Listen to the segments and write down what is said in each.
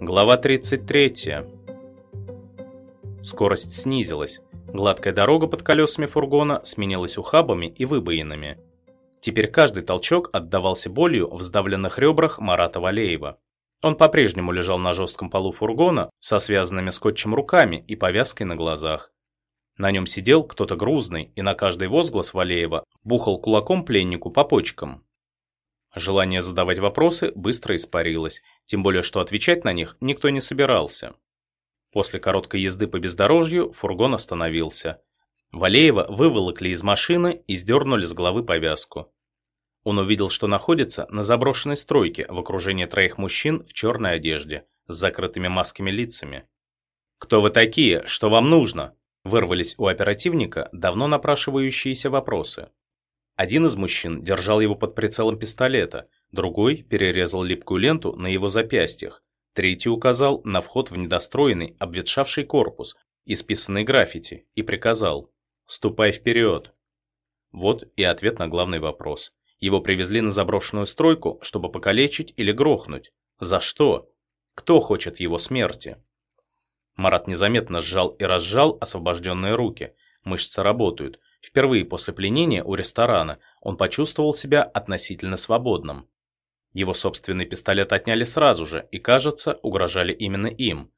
Глава 33. Скорость снизилась. Гладкая дорога под колесами фургона сменилась ухабами и выбоинами. Теперь каждый толчок отдавался болью в сдавленных ребрах Марата Валеева. Он по-прежнему лежал на жестком полу фургона со связанными скотчем руками и повязкой на глазах. На нем сидел кто-то грузный, и на каждый возглас Валеева бухал кулаком пленнику по почкам. Желание задавать вопросы быстро испарилось, тем более что отвечать на них никто не собирался. После короткой езды по бездорожью фургон остановился. Валеева выволокли из машины и сдернули с головы повязку. Он увидел, что находится на заброшенной стройке в окружении троих мужчин в черной одежде, с закрытыми масками лицами. «Кто вы такие? Что вам нужно?» Вырвались у оперативника давно напрашивающиеся вопросы. Один из мужчин держал его под прицелом пистолета, другой перерезал липкую ленту на его запястьях, третий указал на вход в недостроенный, обветшавший корпус, исписанный граффити, и приказал «Ступай вперед!». Вот и ответ на главный вопрос. Его привезли на заброшенную стройку, чтобы покалечить или грохнуть. За что? Кто хочет его смерти? Марат незаметно сжал и разжал освобожденные руки. Мышцы работают. Впервые после пленения у ресторана он почувствовал себя относительно свободным. Его собственный пистолет отняли сразу же и, кажется, угрожали именно им.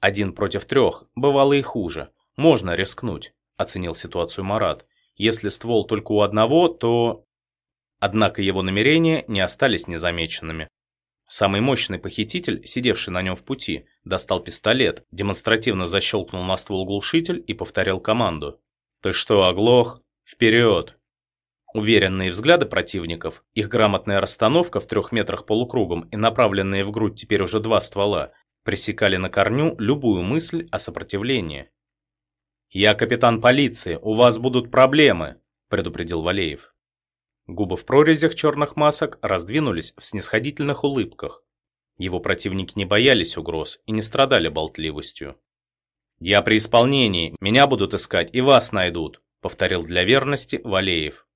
Один против трех, бывало и хуже. Можно рискнуть оценил ситуацию Марат. Если ствол только у одного, то... Однако его намерения не остались незамеченными. Самый мощный похититель, сидевший на нем в пути, достал пистолет, демонстративно защелкнул на ствол глушитель и повторил команду. «Ты что, оглох? Вперед!» Уверенные взгляды противников, их грамотная расстановка в трех метрах полукругом и направленные в грудь теперь уже два ствола, пресекали на корню любую мысль о сопротивлении. «Я капитан полиции, у вас будут проблемы», – предупредил Валеев. Губы в прорезях черных масок раздвинулись в снисходительных улыбках. Его противники не боялись угроз и не страдали болтливостью. «Я при исполнении, меня будут искать и вас найдут», – повторил для верности Валеев.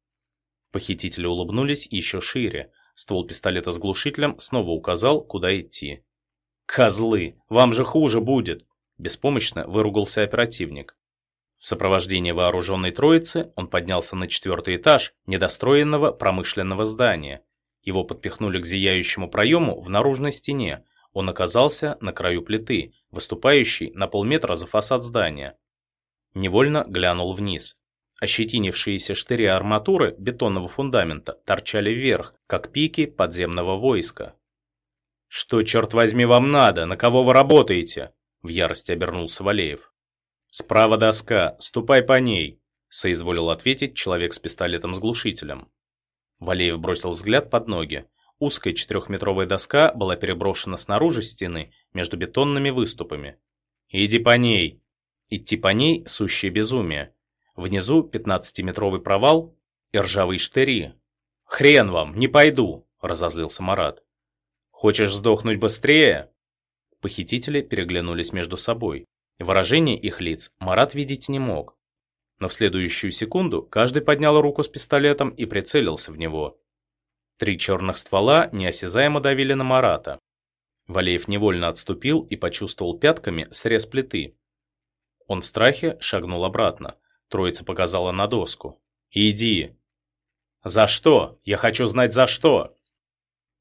Похитители улыбнулись еще шире. Ствол пистолета с глушителем снова указал, куда идти. «Козлы! Вам же хуже будет!» Беспомощно выругался оперативник. В сопровождении вооруженной троицы он поднялся на четвертый этаж недостроенного промышленного здания. Его подпихнули к зияющему проему в наружной стене. Он оказался на краю плиты, выступающей на полметра за фасад здания. Невольно глянул вниз. Ощетинившиеся штыри арматуры бетонного фундамента торчали вверх, как пики подземного войска. «Что, черт возьми, вам надо? На кого вы работаете?» В ярости обернулся Валеев. «Справа доска, ступай по ней», – соизволил ответить человек с пистолетом с глушителем. Валеев бросил взгляд под ноги. Узкая четырехметровая доска была переброшена снаружи стены между бетонными выступами. «Иди по ней!» Идти по ней – сущее безумие. Внизу пятнадцатиметровый провал и ржавые штыри. «Хрен вам, не пойду!» – разозлился Марат. «Хочешь сдохнуть быстрее?» Похитители переглянулись между собой. Выражение их лиц Марат видеть не мог. Но в следующую секунду каждый поднял руку с пистолетом и прицелился в него. Три черных ствола неосязаемо давили на Марата. Валеев невольно отступил и почувствовал пятками срез плиты. Он в страхе шагнул обратно. Троица показала на доску. «Иди!» «За что? Я хочу знать, за что!»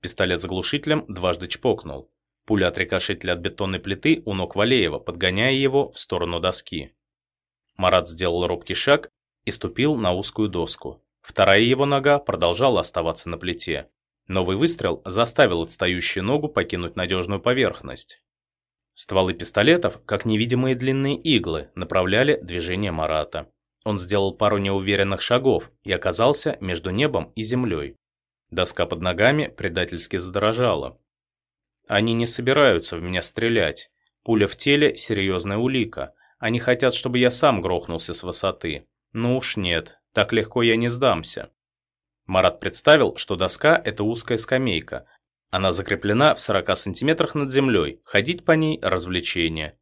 Пистолет с глушителем дважды чпокнул. Пуля отрикошетила от бетонной плиты у ног Валеева, подгоняя его в сторону доски. Марат сделал робкий шаг и ступил на узкую доску. Вторая его нога продолжала оставаться на плите. Новый выстрел заставил отстающую ногу покинуть надежную поверхность. Стволы пистолетов, как невидимые длинные иглы, направляли движение Марата. Он сделал пару неуверенных шагов и оказался между небом и землей. Доска под ногами предательски задрожала. Они не собираются в меня стрелять. Пуля в теле – серьезная улика. Они хотят, чтобы я сам грохнулся с высоты. Ну уж нет, так легко я не сдамся. Марат представил, что доска – это узкая скамейка. Она закреплена в 40 сантиметрах над землей. Ходить по ней – развлечение.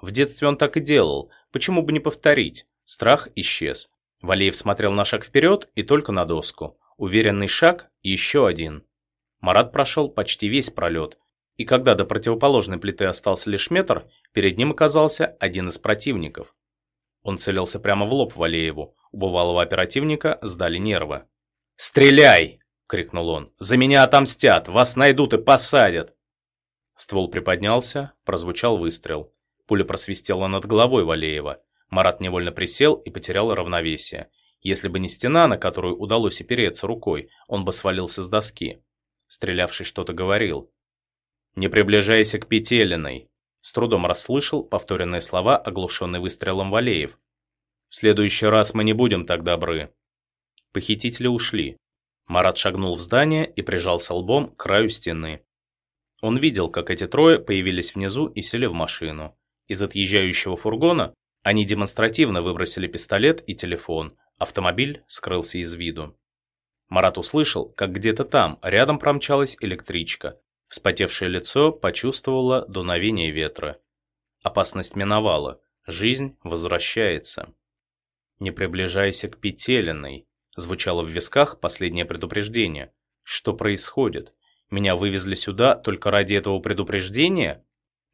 В детстве он так и делал. Почему бы не повторить? Страх исчез. Валеев смотрел на шаг вперед и только на доску. Уверенный шаг еще один. Марат прошел почти весь пролет, и когда до противоположной плиты остался лишь метр, перед ним оказался один из противников. Он целился прямо в лоб Валееву. У бывалого оперативника сдали нервы. «Стреляй!» — крикнул он. «За меня отомстят! Вас найдут и посадят!» Ствол приподнялся, прозвучал выстрел. Пуля просвистела над головой Валеева. Марат невольно присел и потерял равновесие. Если бы не стена, на которую удалось опереться рукой, он бы свалился с доски. Стрелявший что-то говорил. «Не приближайся к Петелиной!» С трудом расслышал повторенные слова, оглушенный выстрелом Валеев. «В следующий раз мы не будем так добры». Похитители ушли. Марат шагнул в здание и прижался лбом к краю стены. Он видел, как эти трое появились внизу и сели в машину. Из отъезжающего фургона они демонстративно выбросили пистолет и телефон. Автомобиль скрылся из виду. Марат услышал, как где-то там, рядом промчалась электричка. Вспотевшее лицо почувствовало дуновение ветра. Опасность миновала. Жизнь возвращается. «Не приближайся к Петелиной», звучало в висках последнее предупреждение. «Что происходит? Меня вывезли сюда только ради этого предупреждения?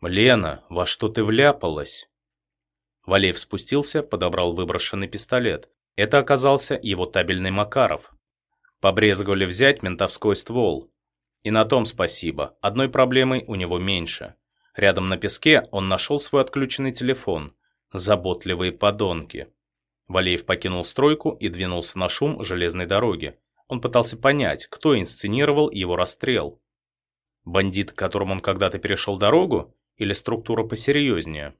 Лена, во что ты вляпалась?» Валеев спустился, подобрал выброшенный пистолет. Это оказался его табельный Макаров. Побрезговали взять ментовской ствол. И на том спасибо, одной проблемой у него меньше. Рядом на песке он нашел свой отключенный телефон. Заботливые подонки. Валеев покинул стройку и двинулся на шум железной дороги. Он пытался понять, кто инсценировал его расстрел. Бандит, которому он когда-то перешел дорогу, или структура посерьезнее?